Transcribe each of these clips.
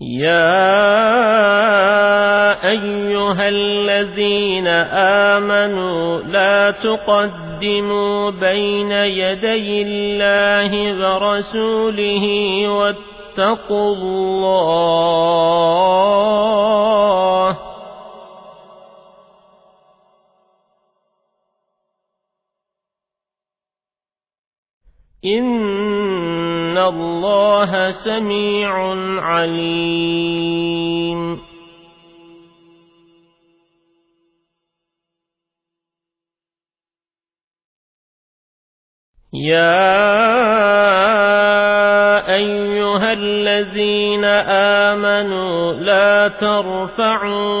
يا أيها الذين آمنوا لا تقدموا بين يدي الله ورسوله واتقوا الله إن الله سميع عليم. يا أيها الذين آمنوا لا ترفعوا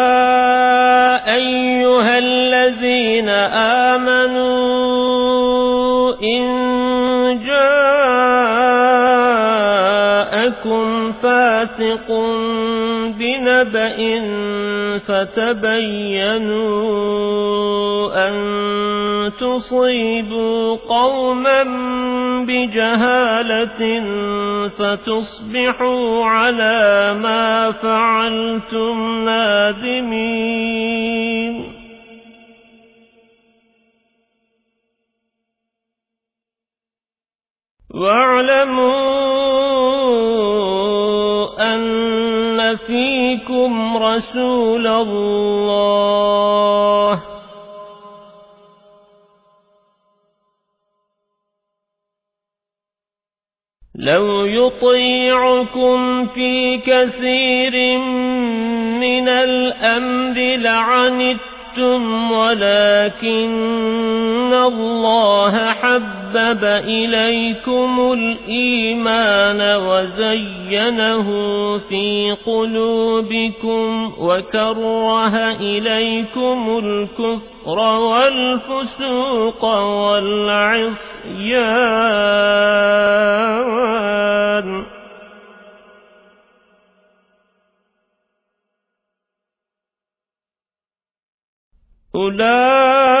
فاسق بنبأ فتبينوا أن تصيبوا قوما بجهالة فتصبحوا على ما فعلتم نادمين واعلموا فيكم رسول الله. لو يطيعكم في كثير من الأمر لعنتم ولكن الله حبب إليكم الإيمان وزينه في قلوبكم وكره إليكم الكفر والفسوق والعصيان. أولئك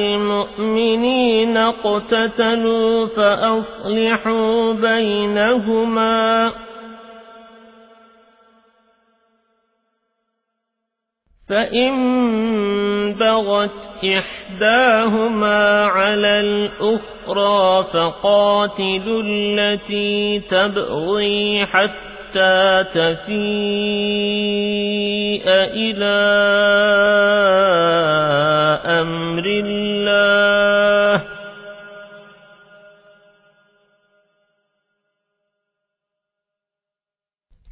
اقتتلوا فأصلحوا بينهما. فإن بغت إحداهما على الأخرى فقاتلوا التي تبغي حتى تفيء إلى أمر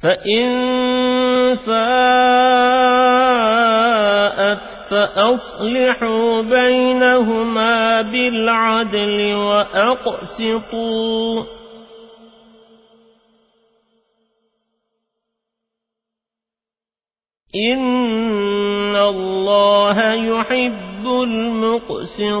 فإن فاءت فأصلحوا بينهما بالعدل وأقسطوا إن الله يحب المقسطين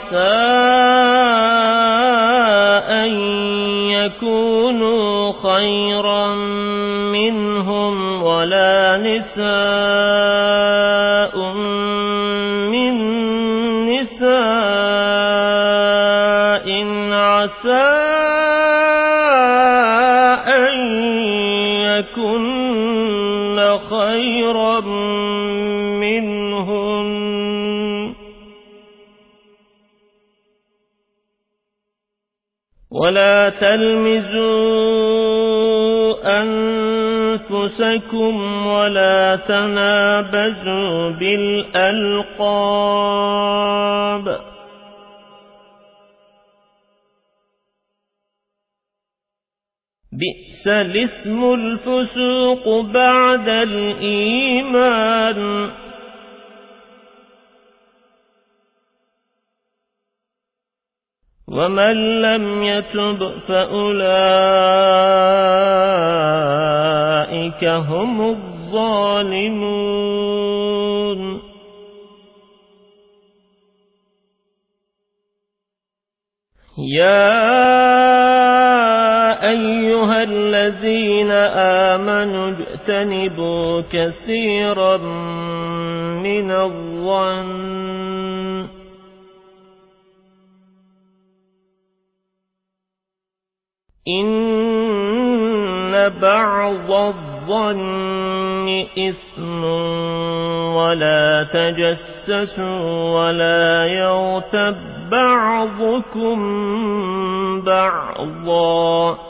عسى أن يكونوا خيرا منهم ولا نساء ولا تلمزوا أنفسكم ولا تنابزوا بالألقاب. بئس الاسم الفسوق بعد الإيمان. ومن لم يتب فأولئك هم الظالمون يا أيها الذين آمنوا اجتنبوا كثيرا من الظن إن بعض الظن إثم ولا تجسسوا ولا يغتب بعضكم بعضا.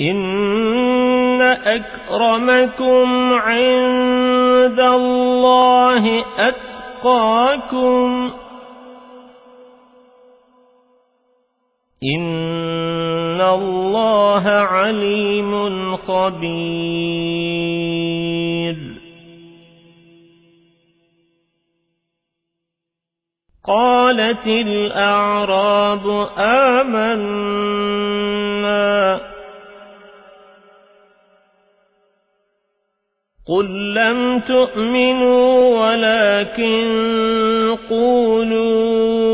إن أكرمكم عند الله أتقاكم إن الله عليم خبير قالت الأعراب آمنا قل لم تؤمنوا ولكن قولوا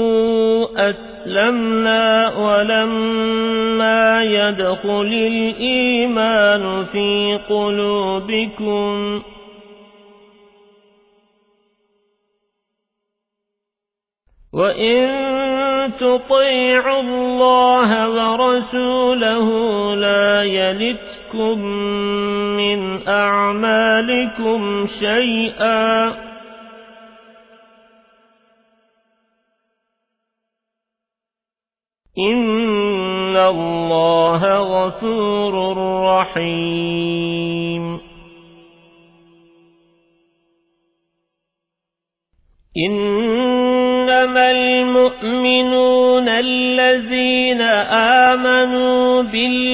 أسلمنا ولما يدخل الإيمان في قلوبكم وإن تطيعوا الله ورسوله لا يلتكم من أعمالكم شيئا إن الله غفور رحيم إنما المؤمنون الذين آمنوا بالله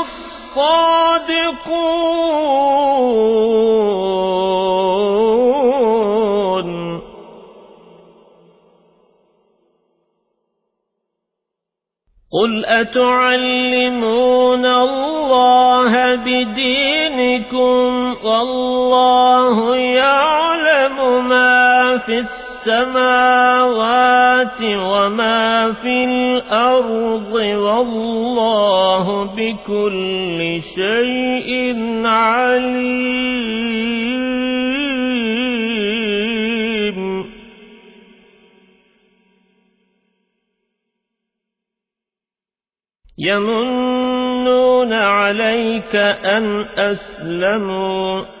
الصادقون قل أتعلمون الله بدينكم والله يعلم ما في السماوات وما في الأرض والله بكل شيء عليم. يمنون عليك أن أسلموا.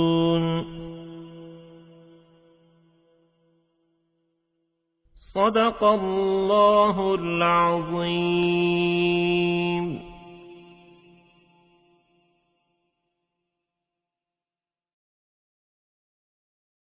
صدق الله العظيم.